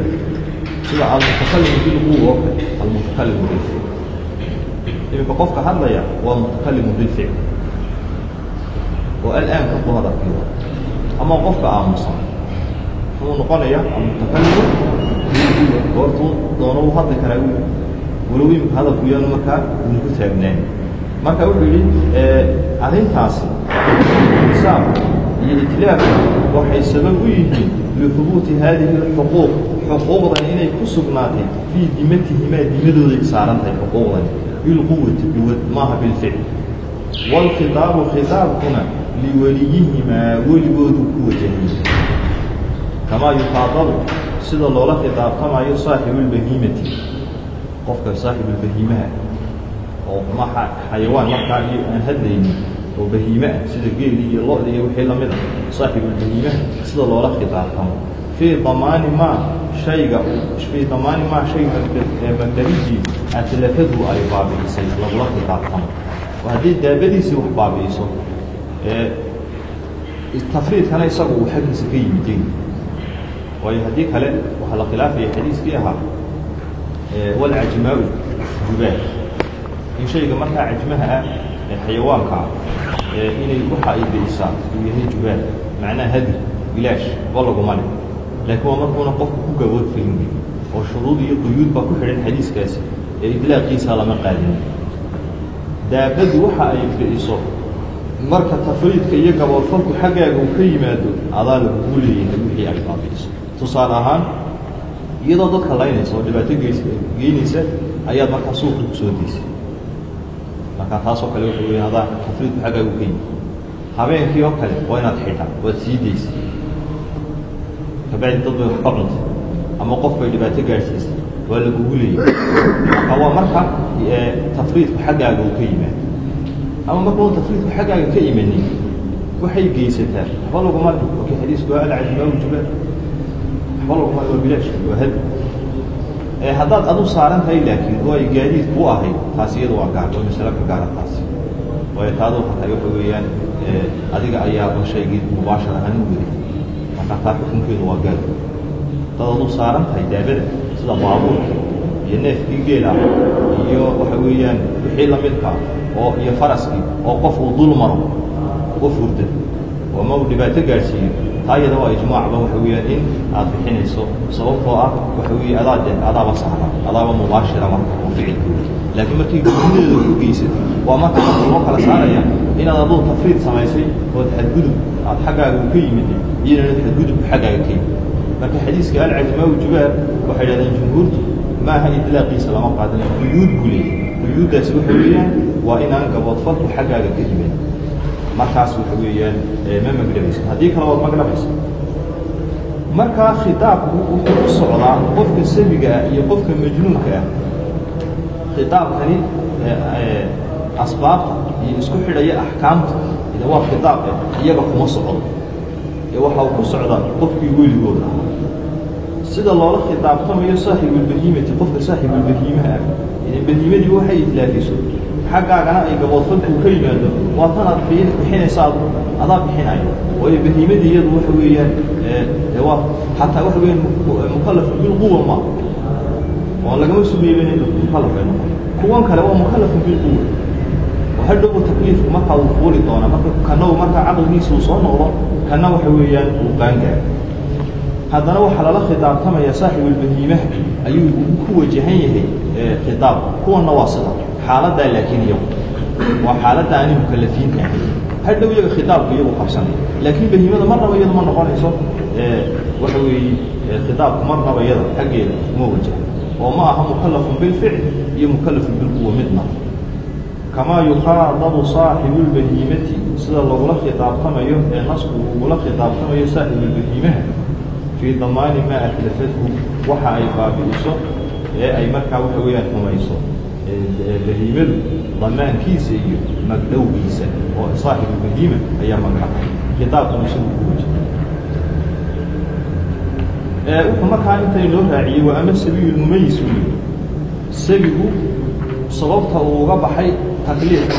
Sida almutakalimu bilquwa oo kale almutakalimu bilficl iminka qofka hadlaya waa mutakalimu bilficl oo alaan ka ku hadalkiiwa ama qofka aamusan. Muxuu noqonaya almutakalimu bilquwa goortuu doono uu hadli karaa walow iminka hadalku yaanu markaa uuna ku taagnaan marka wuxuu yidhi arrintaasi nisaab iyo itlaafka waxay sabab u yihiin lihubuuti haadihi alxuquuq. Xuquuqdan inay ku sugnaatay fii dimatihimaa dimadooday saarantahay xuquuqdan bilquwati quwad maaha bilficl waalkhitaabu khitaabkuna liweliyihimaa weligoodu ku wajahaya kamaa yukaadabu sida loola khitaabtamayo saaxibuulbahiimati qofka saaxibuulbahiimaha oo ma xayawaan markaa iyo aan hadlaynin oo bahiime ah sida geeli iyo lo-da iyo wixii la mid ah saaxibuulbahiimaha sida loola khitaabtamo fii damaani maa shayga fii damaani maa shayga makarijii atlafadu ay baabi'isay lagula khitaabtamo oo haddii daabadiisii wax baabi'iso tafriidkana isaga uu xaggiisa ka yimid. Jegi waayo haddii kale waxaa la khilaafaya xadiiskii ahaa walcajmaau jubaal in shayga markaa cajmaha ah ee xayawaanka ah inay waxa ay bi'isaa uu yahay jubaal macnaha hadir bilaash oo laguma le laakiin waa markuuna qofku ku gabood filin oo shuruud iyo quyuud baa ku xidhan xadiiskaasi ee idlaaqiisa lama qaadin. Daabadu waxa ay ficiso marka tafriidka iyo gaboodfalku xaggaaga uu ka yimaado adaa lagugu leeyahay wixii ay baabi'iso. Tusaale ahaan iyadoo dadka laynaysa oo dhibaato geys geynaysa ayaad markaa suuqi ku soo daysay markaa taasoo kale weya adaa tafriidku xaggaaga u yimid habeenkii oo kale waa inaad xidha waad sii daysay kabacdi dad bay wax ka cuntay ama qof bay dhibaato gaadhsiisay waa lagugu leeyahay marka waa marka tafriidku xaggaaga uu ka yimaado. Ama marka un tafriidku xaggaaga ka imanin waxay geysataa waxba laguma le wakii xadiisku waa alcajmaa jubaa waxba laguma waa bilaash waa had haddaad adu saaran tahay laakiin oo ay gaadiid ku ahayd taasi iyada waa gaar waa masalo ka gaara taasi waayo taadu xataa waxa weeyaan adiga ayaaba shaygii mubaashar ahaan u waday marka taa xukunkeedu waa gaar. Dad adu saaran tahay daabada sida baabuurka iyo neefkii geela iyo waxa weeyaan wixii lamidka oo iyo faraskii oo qof uu dul maro qof hurda oo ma uu dhibaato gaadhsiiyo. Taa iyada waa ijmaacba waxa weeyaan in aad bixinayso sababtoo ah waxa weeye adaa de adaaba sahra adaaba mubaashira marka oo ficilkooda laakiin markii gudadeeda ku geysad waa marka marka loo kala saaraya inaad aduu tafriid samaysay ood xadgudub aad xaggaaga u ka yimid iyo inaad xadgudubku xaggaaga ka yimid. Marka xadiiska alcajmaa jubaar waxay dhahdeen jumhuurtu maaha idlaaqiisa lama qaadana quyuud buu leeyahy quyuuddaasi waxa weeyaan waa inaan gaboodfalku xaggaaga ka yimin markaas waxa weeyaan ma magdhabaysa haddii kale waad magdhabaysa markaa khitaabku wuxuu ku socdaa qofka sabiga ah iyo qofka majnuunka ah. Khitaabkani asbaabta iyo isku xidhaya axkaamta ida waa khitaab eh iyaga kuma socdo. Ee waxa uu ku socdaa qofkii weligooda ah. Sida loola khitaabtamayo saaxibulbahiimati qofka saaxibulbahiimaha ah. Idan bahiimadii waxay idlaafiso xaggaagana ay gaboodfalkuu ka yimaado waa tanaad bixinaysa ad adaa bixinayo waayo bahiimadii iyadu waxa weeyaan waa xataa waxa weeyaan mukalafu bilquwa ma oo lagama sugayban in mukalaf ay noqon kuwan kale waa mukalafun bilquwa hadhow takliifku markaa uu fuuli doonaa marka kana markaa caqligiisa uu soo noqdo kana waxa weeyaan uu qaangaaro haddana waxaa lala khitaabtamaya saaxibulbahiimaha ayuu ku wajahan yahay khitaab kuwanna waa sida xaaladdaa laakiin iyagu. Waa xaaladda aanay mukalafiinka ahayn hadhow iyaga khitaabku iyagu qabsanay laakiin bahiimada marnaba iyada ma noqonayso waxa weeye khitaabku marnaba iyada xaggeeda uma wajahan. Oo ma aha mukalafun bilficl iyo mukalafun bilquwa midna kamaa yukhaadabu saaxibulbahiimati sida lagula khitaabtamayo ee nasku ugula khitaabtamayo saaxibulbahiimaha fii damaani maa atlafadhu waxa ay baabi'iso ee ay markaa waxa weeyaan xumayso bahiimadu damaankiisa iyo magdhowgiisa oo saaxibulbahiima ayaa magdhacay khitaabkuna isagu ku waja wuxuu markaa inta inoo raaciyey waa ama sabiyu lmumayis wey sabigu sababta uu uga baxay takliifka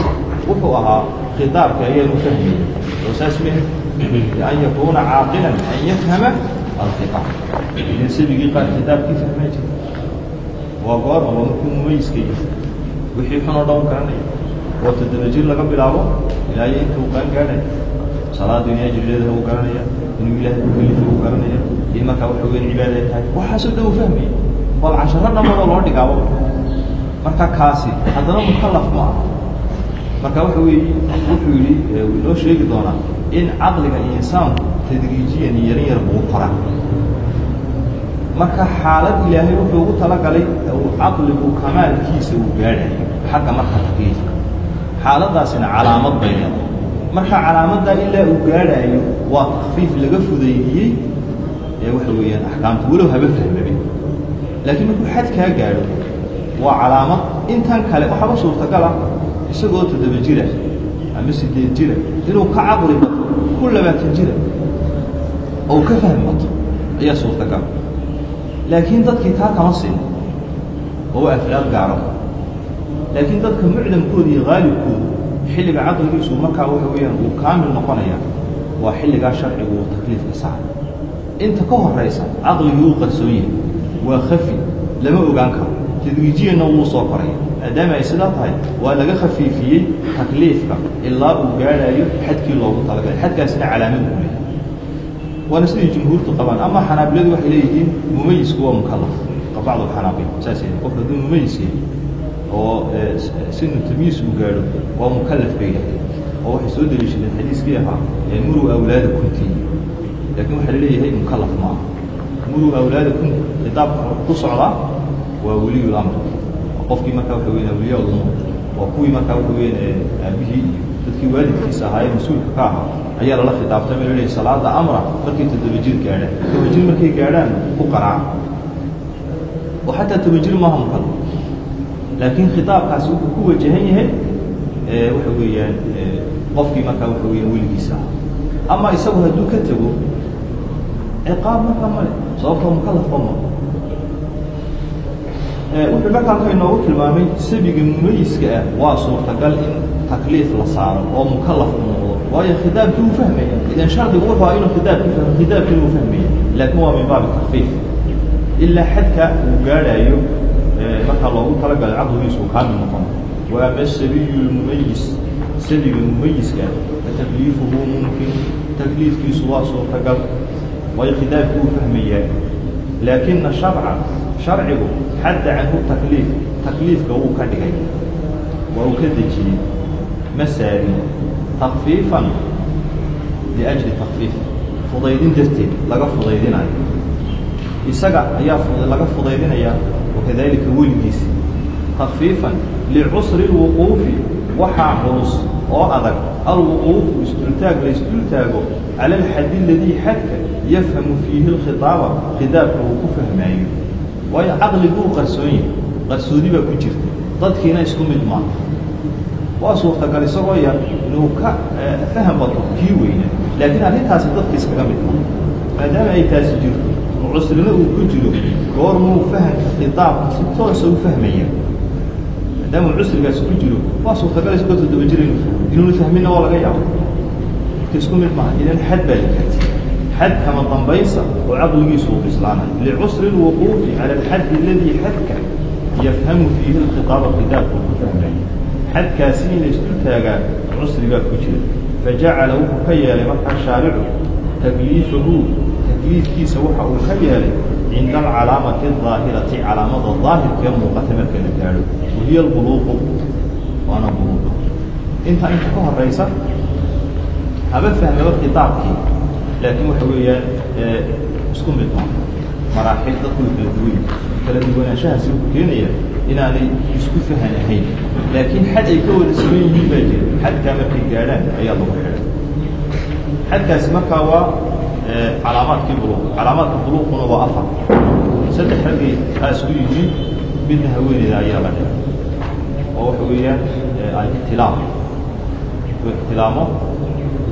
wuxuu ahaa khitaabka ayaanu fahmayey oo saas meh an yakuuna caaqilan an yafhama alkhitaab idan sabigii qaar khitaabkii fahmaa jira waa goorma waa markuu mumayiska yahay wixii xunoo dhan garanaya oo toddoba jir laga bilaabo. Ilaa iyo intuu qaan gaadhaya salaadu inay ajrileedaha uu garanaya inuu ilaahay ukelifa uu garanaya in markaa waxa weyan cibaada ay tahay. Waxaasoo dhan uu fahmaya bal casharo dhammadoo loo dhigaabo. Marka kaasi haddana mukalaf ma aha. Marka waxa weeye wuxuu yidhi inoo sheegi doonaa in caqliga insaanku tadriijiyan yarin yar buu koraa marka xaalad ilaahay wuxuu ugu talagalay caqligu kamaalkiisa uu gaadhayo xagga marka takliifka xaaladaasina calaamad bay leedahay. Marka calaamaddaa ilaa uu gaadhaayo waa takfiif laga fudaydiyey ee waxa weeyaan axkaamta walow haba fahmabe laakiin markuu xad kaa gaadho waa calaamad intan kale waxaba suurtagal ah isagoo toddoba jira ama sideed jira inuu ka caqli bato ku labaatan jira oo ka fahmi bato ayaa suurtagal laakiin dadkii taa kama siin oo waa afraad gaaro. Laakiin dadka mucdamkooda iyo haalibkooda xilliga caqligiisu markaa waxa weeyaan uu kaamil noqonaya waa xilligaa sharcigu uu takliifka saara inta ka horaysa caqligii uu qarsoon yahay waa khafi lama ogaan karo. Tadriijiyanna wuu soo koraya maadaama ay sidaa tahay waa laga khafiifiyey takliifka ilaa uu gaadhaayo xadkii loogu talagalay. Xadkaasina calaamad uu leeyahay waana sidii jumhuurtu qabaan ama xanaabiladu waxay leeyihiin mumayisku waa mukalaf bacdu xanaabil saas qofka hadduu mumayis yahay oo sinu tamyiis uu gaadho waa mukallaf bay yahay oo waxay soo daliishadeen xadiiskii ahaa muruu awlaada kunti. Laakiin waxaa la leeyahay mukallaf ma aha. Muruu awlaada kun khitaabka ku socdaa waa weliyul amr qofkii markaa waxa weyn awliyaa ulumur waa kuwii markaa waxa weyn aabihii iyo dadkii waalidkiisa ahaa ee mas'uulka ka ahaa ayaa lala la leeyahay salaada amra markay toddoba jir gaadhaan toddoba jir markay gaadhaan ku qaraaca oo xataa toba jir maaha mukallaf laakiin khitaabkaasi wuxuu ku wajahan yahay waxa weeyaan qofkii markaa waxa weeyaan weligiisa ah ama isagu hadduu ka tego ciqaab markaa male sababtoo mukallafba ma wuxuu markaa ka inoogu tilmaamay sabiga mumayiska ah waa suurtagal in takliif la saaro oo mukallaf u noqdo waayo khidaabkii uu fahmaya idan shardigu wuxuu ah inuu khidaabkii fahmo khidaabkii uu fahmaya laakiin waa min baabi takfiif ilaa xadka uu gaadhaayo markaa loogu talagalay caqligiisu uu kaamil noqon wa ama sabiyu lmumayis sabiga mumayiska fatakliifuhu mumkin takliifkiisu waa suurtagal waayo khidaabkii uu fahmayaa laakina sharca sharcigu xadda canhu takliif takliifka wuu ka dhigay waa uu ka dejiyey ma saarin takfiifan liajli takfiif fudaydin darteed laga fudaydinayo isaga ayaa laga fudaydinaya wakadalika weligiisi takfiifan licusri lwuquufi waxaa culus oo adag alwuquufu isdultaag la isdultaago cala alxadi aladii xadka yafhamu fiihi lkhitaaba khidaabka uu ku fahmaayo waayo caqliguu qarsoon yahay qarsoodi baa ku jirta dadkiina isku mid maaha waa suurtagal isagoo yar inuu ka faham bato kii weyna laakiin arrintaasi dadka iskaga mid maaha maadaama ay taasi jirto oo cusrina uu ku jiro goormuu fahamka khitaabka si toosa u fahmaya. Maadaama cusrigaasi ku jiro waa suurtagal isagoo toddoba jir inuuna fahminna waa laga yaabo. Dadka isku mid maaha idan xad baa la karti xad kama dambaysa oo caqligiisu uu bislaanayo licusri lwuquufi cala alxaddi aladii xadka yafhamu fiihi lkhitaaba khitaabka ku fahmaya xadkaasi in taagaa cusrigaa ku jira. Fajacala wuxuu ka yeelay markaa shaaricu takliifahu takliifkiisa waxa uu ka yeelay cinda alcalaamati adaahirati calaamada daahirka ee muuqata marka la gaadho. Wahiya albuluuqu waana buluuqa intaa inta ka horaysa haba fahmaba khitaabkii laakiin waxa weeyaan isku mid maa maraaxil kala duwan kala duwanaanshahaasi wuxuu keenaya inaanay isku fahan ahayn laakiin xad ay ka wada siman yihiin baa jira xadkaa markay gaadhaan ayaa lagu xidhay xadkaasi markaa waa calaamaadkii buluuq calaamaadka buluuquna waa afar saddex raggay aas ku yihiin midna haweeneyda ayaa la dhigay oo waxa weeyaan alixtilaam ixtilaamo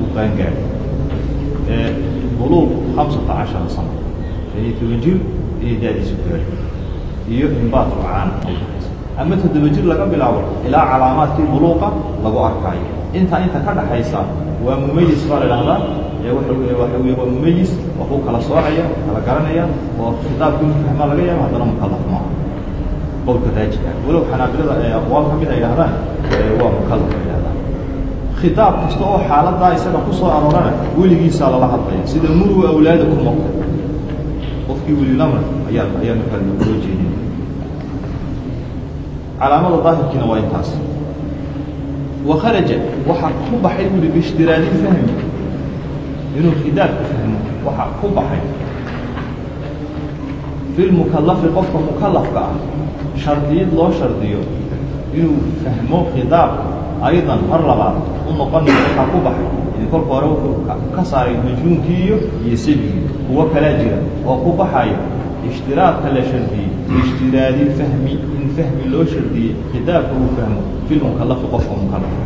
uu qaangaadhay buluuq hamsata cashara sana iyo toban jir iyo daadiisu gaadhay iyo imbaatu caana ama toddoba jir laga bilaabo ilaa calaamaadkii buluuqa lagu arkaayo. Intaa inta ka dhaxaysa waa mumayis baa la idhahdaa waxa waa mumayis waa ku kala soocaya kala garanaya oo khitaabkii inu fahmaa laga yaabo haddana mukallaf maaha qowlka raajika walow xanaabilada ee aqwaal ka mid ay dhahdaan waa mukallaf ay dhahdaan khitaab kasta oo xaaladaa isaga ku soo aroorana weligiisaa lala hadlaya sida muruu awlaada qofkii welilamar ayaa ayaa markaa loo jeedinaya calaamada daahirkiina waa intaas. Wakharaja waxaa ku baxay uli biishtiraadi fahmi. Inuu khidaabka fahmo waxaa ku baxay. Fi lmukallafi qofka mukallafka ah shardiyid loo shardiyo inuu fahmo khidaabka aydan mar labaad u noqonaya waxaa ku baxay. Kolka hore wuxuu ka saaray majnuunkii iyo iyo sabigii kuwo kalaa jira oo ku baxaya ishtiraadka la shardiyey biishtiraadi fahmi in fahmi loo shardiyey khitaabka uu fahmo fi lmukallafi qofka mukallafka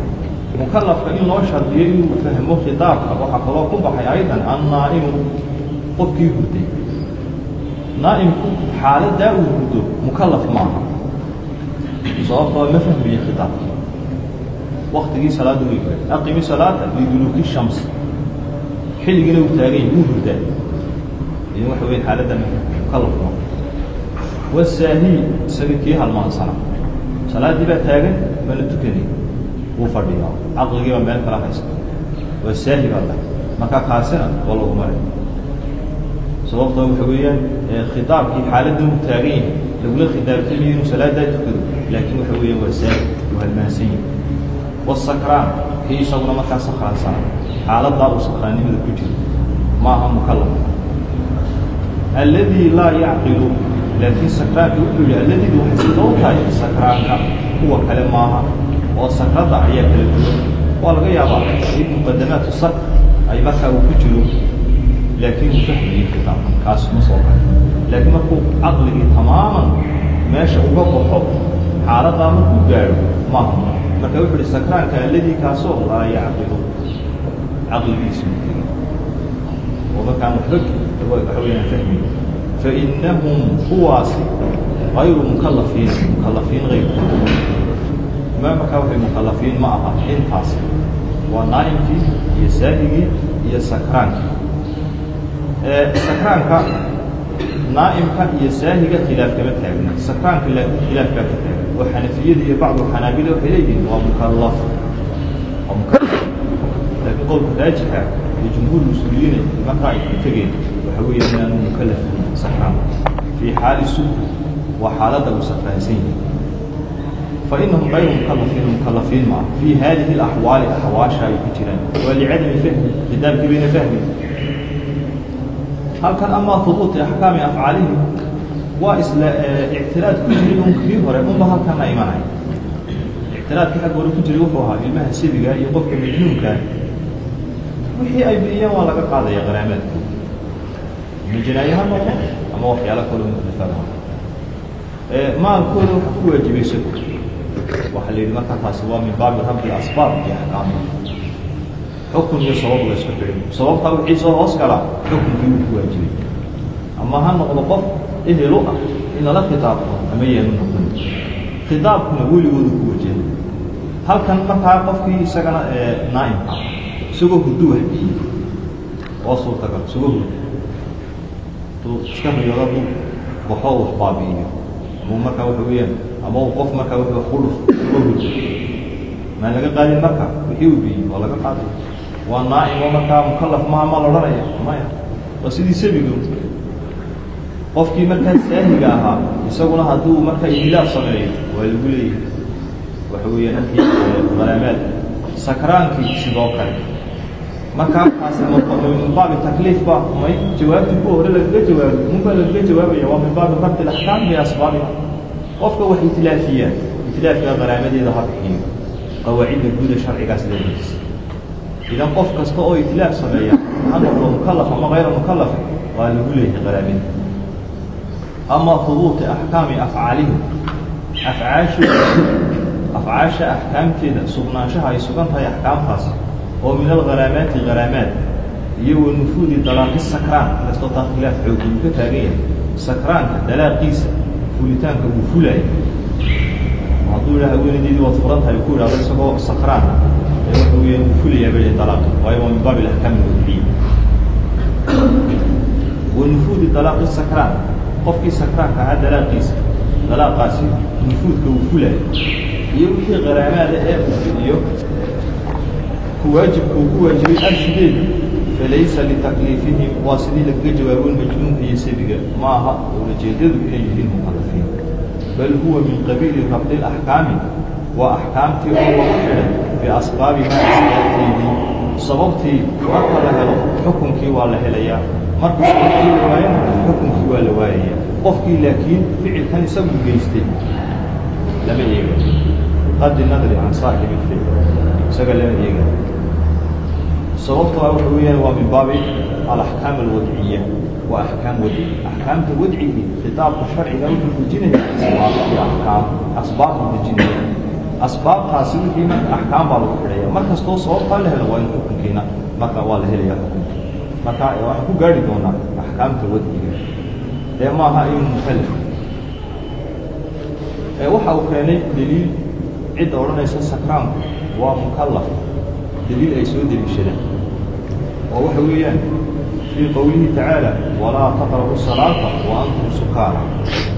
mukallafka in loo shardiyo inuu fahmo khitaabka waxaa kaloo ku baxay aydan annaa'imu qofkii hurday naa'imku xaaladaa uu hurdo mukallaf maaha. Sababtoo ma fahmiyo khitaabka. Waktigii salaada way aqimi salaata liduluuki shams xilligina uu taagany wuu hurdaa idan waxa weya xaaladda mukallaf maaha wasaahi isaga kii halmaansana salaaddii baa taagan mana tukanay wuu fadhiyaa. Caqligiiba meel kala haysta. Waa saahi baa tahay marka kaasina waa lagu maray. Sababtoo waxa weeyaan khitaabkii xaaladdan u taagan yahay lagula khidaabtamayo inuu salaadaa tukado laakiin waxa weeyaan waa saahid uu halmaansan yahay. Wasakraan kii isaguna markaa sakraansana xaaladdaa uu sakraannimada ku jiro. Maaha mukalaf alladii laa yacqilu laakiin sakraanka wuxuu yihi alladiidu waxay sidoo tahay sakraanka kuwa kale maaha oo sakradda ayaa kala duwan waa laga yaabaa in muqadamaatu sakr ay markaa uu ku jiro laakiin uu fahmayo kitaabka kaas ma soo kale laakiin markuu caqligii tamaaman meesha uga baxo xaaladdaa markuu gaadho maaha marka wuxuu ihi sakraanka alladii kaasoo laa yacqilu caqligiisu oo markaan waxba waxa weyaan fahmi fainahum kuwaasi غayru mukalafiin mukalafiin ayr ma markaa waxay mukalafiin ma aha intaas waa naa'imkii iyo saahigii iyo sakraankii sakraanka naa'imka iyo saahiga khilaaf kama taagna sakraanka laakiin khilaaf baa ka taagan oo xanafiyada iyo bacdu xanaabila waxay leeyihiin waa mukalaf waa mukalaf laakiin qowlka raajixa iyo jumhuur musuliyiina markaa ay ku tegeen waxa weeye inaanu mukalaf sakraan fii xaali sub waa xaaladda uu sakraansan yahay fainahum غayru mukalafiin mukalafiin maa fii hadihi اlaxwaali axwaasha ay ku jiraan. Waa licadami fahmi kitaabkii bayna fahmi. Halkan amaa hubuuti axkaami afcaalihi waa isla ictiraad ku jiray un kii hore unba halkana imanaya ictiraadkii xagga hore ku jiray wuxuu ahaa ilmaha sibiga iyo qofka majnuunkaa wixii ay biyeen waa laga qaadaya qaraamaadkooda ama janaaye ha noqdo ama waxyaalo kaloo muklifada maalkooda waxa ku waajibay sako waxaa la yidhi markaa taasi waa min baabi rabbi asbaab iyo axkaamta xukun iyo sabab la isku xidhin sababtaa wixii soo hoos gala xukunkii wuu ku waajibay ama ha noqdo qof ehelu ah in lala khitaabto ama yaanu noqon khitaabkuna weligooda ku wajahda halkan markaa qofkii isagana naa'imka isagoo bixiyey oo suurtagal isagoo hurdu duu iska riyooda duu baxo wax baabi'iyo ama markaa waxa weeyaan ama uu qof markaa dhuf isagoo hurdu maa laga qaadin marka wixii uu biyey waa laga qaaday waa naa'im oo markaa mukalaf maha ma la odhanaya maya waa sidii sabiga qofkii markaa saahiga ahaa isaguna hadduu markaa idilaaf sameeyo waa lagu leeyahay waxa weeyaan halkii qaraamaad sakraankii sidoo kale markaa kaasi min baabi takliif ba may jawaabtii kuwa hore lagaga jawaabay unbaa lagaga jawaabaya waa min baabi rabti alaxkaam biasbaabiha qofka wax itilaafiyaa itilaafiga qaraamadeeda ha bixiyo qawaacidda guuda sharcigaas leediisa idan qof kasta oo itilaaf sameeya ha noqdo mukalaf ama hayra mukalaf waa lagu leeyahay qaraamada ama hubuuti axkaami afcaalihim afcaashooda afcaasha axkaamteeda sugnaanshaha ay sugan tahay axkaamtaas oo min algharaamaati haraamaat iyo wa dalaaqi sakraan kastoo taa khilaaf xoogi uu ka taagan yahay sakraanka dalaaqiisa fulitaanka uu fulaya hadduu idhaha haweenadeedii waad furan tahay ku idhahdo isagoo sakraan ee waxa weeyaan uu fulayaa bay dalaaqi waayo waa min baabi alaxkaam alwadciya wa dalaaqi sakraan qofkii sakraanka ahaa dalaaqiisa dalaaqaasi nufuudka uu fulaya iyo wixii qaraamaada ee uu fidiyo waajibka uu ku waajibay arshigeedu falaysa litakliifihim waa sidii lagaga jawaabo majnuunka iyo ma aha ulajeedadu inay yihiin mukalafiin bal huwa min qabiili rabdi laxkaami waa axkaamtii oo lagu xidhay biasbaabi maa sababtii marka la helo xukunkii waa la helayaa. Marka sababtii la waayana xukunkii waa la waayayaa. Qofkii laakiin ficilkan isagu geystay lama eega qadi nadri can saaxibi lficl isaga lama eega sababtoo waxa weeyaan waa min baabi alaxkaam alwadciya waa axkaam wadci axkaamta wadcigii khitaabka sharciga wuxuu dejinaya asbaabkii axkaam asbaabuu dejinaya asbaabtaasi wixii marka axkaam baa lagu xidhaya mar kastoo sababtaa la helo waa in xukunkiina marka waa la helaya xukunka. Marka waxaan ku gaari doonaa axkaamta wadciga ee maaha inuu mukalaf ee waxa uu keenay daliil cidda odhanaysa sakraanku. Waa mukalaf daliil ay soo deliishadaan oo waxa weeyaan fii qowlihi tacaala walaa taqrabu salaata wa antum sukaara.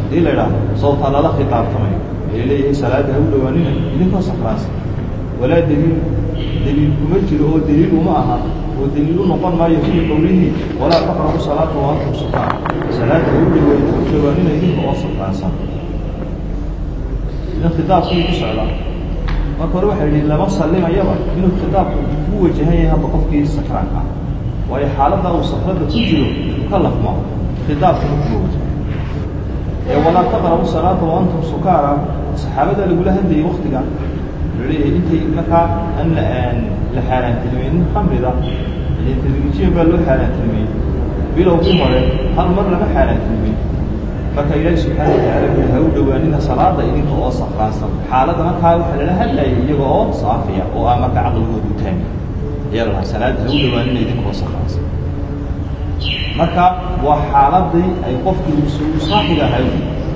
Haddii la idhaahdo sababtaa lala khitaabtamayo ee leeyahay salaadda ha u dhowaanina idinkoo sakraansan walaa daliil daliil kuma jiro oo daliil uma aha oo daliilu noqon maayo fii qowlihi walaa taqrabu salaata wa antum sukaar salaada u dhaweey u dhawaanina idinka oo safraansan idan khitaabkii ku socdaa marka hore waxaa yidhi lama sallimayaba inuu khitaabku ku wajahan yahay hadda qofkii sakraanka ah. Waayo xaaladda uu safrada ku jiro mukallaf maaha khitaabkuna kuma wajahan. Ee walaa taqrabu salaata wa antum sukaara saxaabada lagula hadlayay waktiga wuxuu intay markaa an la xaaraantilmeynin khamrida telefishin baa loo xaaraantilmeyey bilowkii hore hal mar lama xaaraantilmey marka ilaahi subxaana watacaala wuxuu ha u dhowaanina salaada idinka oo safraansan xaaladda markaa waxaa lala hadlayay iyaga oo saafiya oo ah marka caqligoodu taami ayaa la lahaa salaada ha u dhowaanina idinka oo safraansan marka waa xaaladii ay qofkii uu saaxiga ahay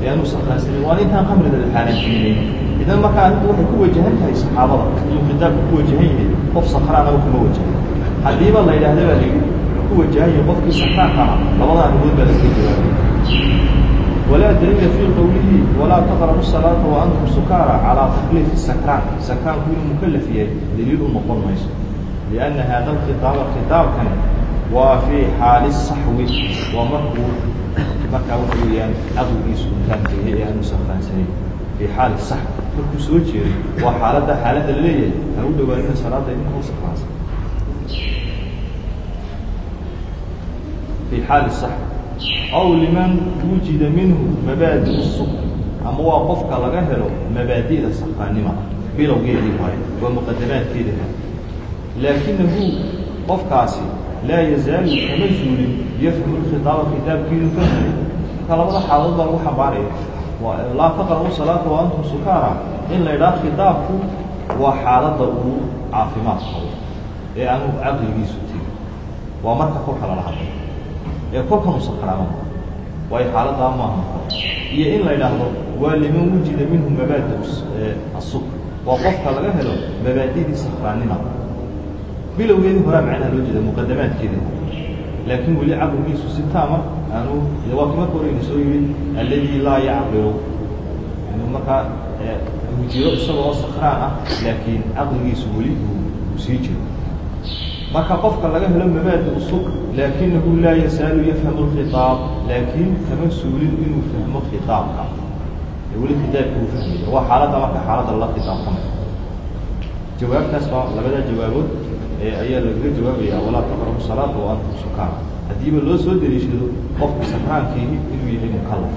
ee aanu safraansanin waa intaan khamrida la xaaraantilmeyn idan markaa arrintu waxay ku wajahan tahay saxaabada inuu kitaabku ku wajahan yahay qof sakraanaba kuma wajahan. Haddiiba la yidhaahda baa layidhi wuxuu ku wajahan yahay qofkii sakraanka ah labada arrimood baa laga jawaabay walaa daliila fii qowlihi walaa taqrabu salaata wa antum sukaara calaa takliifi sakraan sakraanku inuu mukallaf yahay daliil u noqon mayso lianna hada alkhitaaba khitaabkan waa fii xaali saxwi waa markuu markaa waxa weeyaan caqligiisu intaankeeya ee aanu sakraansanayn fii xaali saxwi markuu soo jeeday waa xaaladda xaaladda la leeyahay ha u dhowaanina salaada idinkoo sakraansan fii xaali saxwi aw liman wujida minhu mabaadi suk ama waa qofka laga helo mabaadi'da sakraannimada bilowgeedii hore waa muqadamaadkeedii hore laakinahu qofkaasi laa yazaalu kama zuulin yafhamu lkhitaaba kitaabkiinu fahmay marka labada xaaladood baa lagu xambaaraya laa taqrabu salaata wa antum sukaara. In la idhaha khitaabku waa xaaladda uu caafimaad qabo ee aanu caqligiisu tegin waa marka kolka lala hadlay ee kolkan u sakraama waayo xaaladdaa maaha iyo in la idhaahdo waa liman wujida minhu mabaadi asuk waa qofka laga helo mabaadidii sakraannima bilowgeedii horaa macnaha loo jeeda muqadamaadkeedii laakiin weli caqligiisu si taama aanu waa ki marka horeyna soo yimid alladii laa yacqilu inuu markaa uu jiro isaga oo sakraan ah laakiin caqligiisu weli uu sii jiro marka qofka laga helo mabaadi usug laakinahu laa yasaalu yafhamu lkhitaab laakiin kama suulin inuu fahmo khitaabka. Weli kitaabka uu fahmaya waa xaaladda marka xaaladda lala khitaabtamay jawaabtaas baa labada jawaabood ayaa lagaga jawaabaya walaa taqrabu salaata wa antum sukaara haddiiba loo soo daliishado qofka sakraankiihi inuu yahay mukallaf.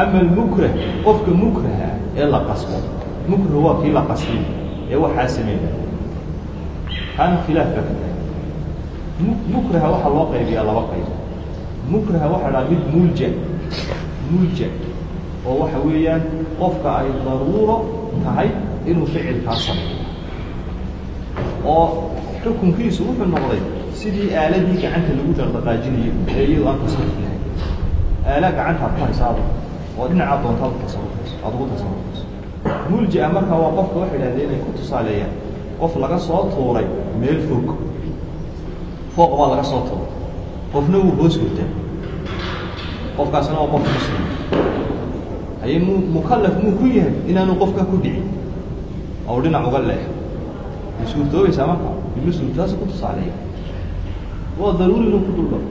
Ama almukrah qofka mukraha ee la qasbo. Mukrah waa kii la qasbay ee waxaa sameeya kaana khilaaf baa ka tahay mukraha waxaa loo qaybiyaa laba qayb mukraha waxaa dhaha mid mulja mulja oo waxa weeyaan qofka ay daruuro tahay inuu ficilkaa sameeyo oo xukunkiisu wuxuu noqday sidii aaladii gacanta lagu dhaqdhaqaajinayo ee iyadu aan tasaruf lahayn aala gacanta ad ku haysaado oo dhinaca doonta ad tasarufayso aad ugu tasarufayso mulja marka waa qofka waxay idhahdeen inay ku tusaaleeyaan qof laga soo tuuray meel fog fooq baa laga soo tuuray. Qofna wuu hoos hurtaa qofkaasna waa qof muslim. Haye mu mukallaf muu ku yahay inaanu qofka ku dhicin. Oo dhinac uga leex. Ma suurtoobaysaa marka? Ibnu suurtaas ku tusaaleeya waa daruuri inuu ku duldhao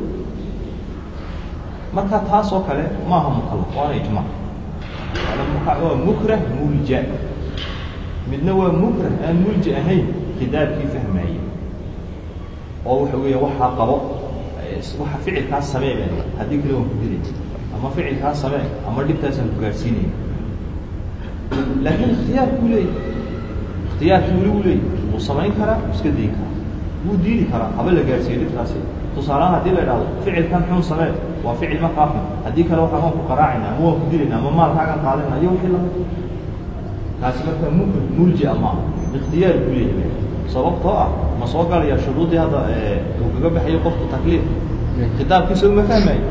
marka taas oo kale maaha mukallaf waana ijmac waa mukrah mulja midna waa mukrah aan mulja ahayn kitaabkii fahmaaye oo waxa weeya waxaa qabo waxa ficilkaas samee haddii kale waan ku dilay ama ficilkaas samee ama dhibtaasaan ku gaadhsiinaya laakiin ikhtiyaarkuu leeyahy ikhtiyaarkii weli uu leeyahy wuu samayn karaa wuu iska dayin karaa. Wuu diidi karaa. Haba la gaadhsiiyo dhibtaasi. Tusaalahaan haddii la idhahdo ficilkan xun samee waa ficil markaa xun haddii kale waxaan waan ku qaraacayna ama waan ku dilayna ama maalkaagan qaadayna iyo wixii la mid kaasi markaa muk mulja maaha ikhtiyaar buu leeyahay sababtoo ah ma soo galaya shuruudii hadda uu kaga baxayo qofku takliif kitaabkiisa uma fahmayo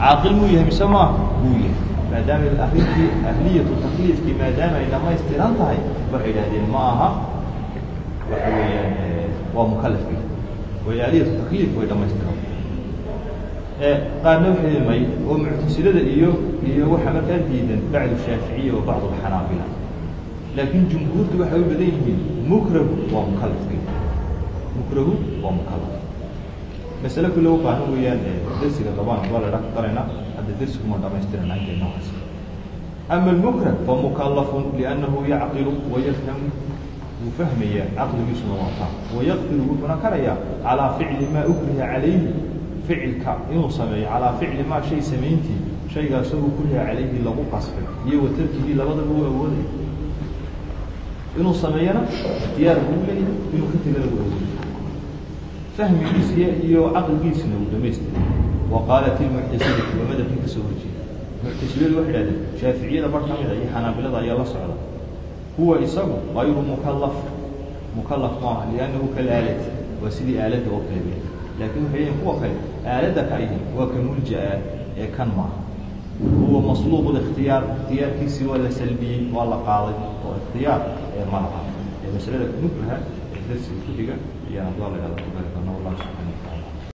caaqil muu yahay mise maaha buu yahay. Maadaama arrintii ahliyatu takliifkii maadaama ay dhamaystiran tahay waxay idhahdeen ma aha. Waxa weeyaan waa mukallafki way ahliyatu takliif way dhamaystiran qaarna waxay may oo muctasilada iyo iyo waxa markaa diidan bacdu shaaficiya wa bacdu alxanaabila laakiin jumhuurtu waxay u badan yihiin mukrahu waa mukallafki mukrahu waa mukalaf masale kule u weeyaan dersiga dabaan waa la dhaqdaraynaa hadda dersiguma dhamaystirana ama almukrah famukallafun liannahu yacqilu wayafhamu wuu fahmayaa caqligiisuna wataa wayaqdiru wuxuuna karayaa calaa ficli maa ukriha calayhi ficilka inuu sameeyo calaa ficli maa shay samayntii shaygaasoo ukriha calayhi lagu qasbay iyo watarkigii labadaba u awoodaya inuu sameeyana diyaar buu leeyahay inuu ka tegana u awooday. Fahmigiisiya iyo caqligiisina uu dhamaystira wa qaalat ilmuctasilatu waa madabkii ka soo horjeeda. Muctasiladu waxay idhahdeen shaaficiyada bar ka mida iyo xanaabilada ayaa la socda. Huwa isagu ayru mukalaf mukalaf maaha liannahu kalaalad waa sidii aaladda oo kale. Laakiin waxay leeyihiin kuwa kale aaladda ka ihi waa ka mulja-a ee kan maaha huwa masluubu ikhtiyaar ikhtiyaarkiisii waa la salbiyey waa la qaaday oo ikhtiyaar ee ma laha ee masalada mukraha ee darsiga ku xiga ayaan adwaa la ihahda ku bari doona wallahu subxaana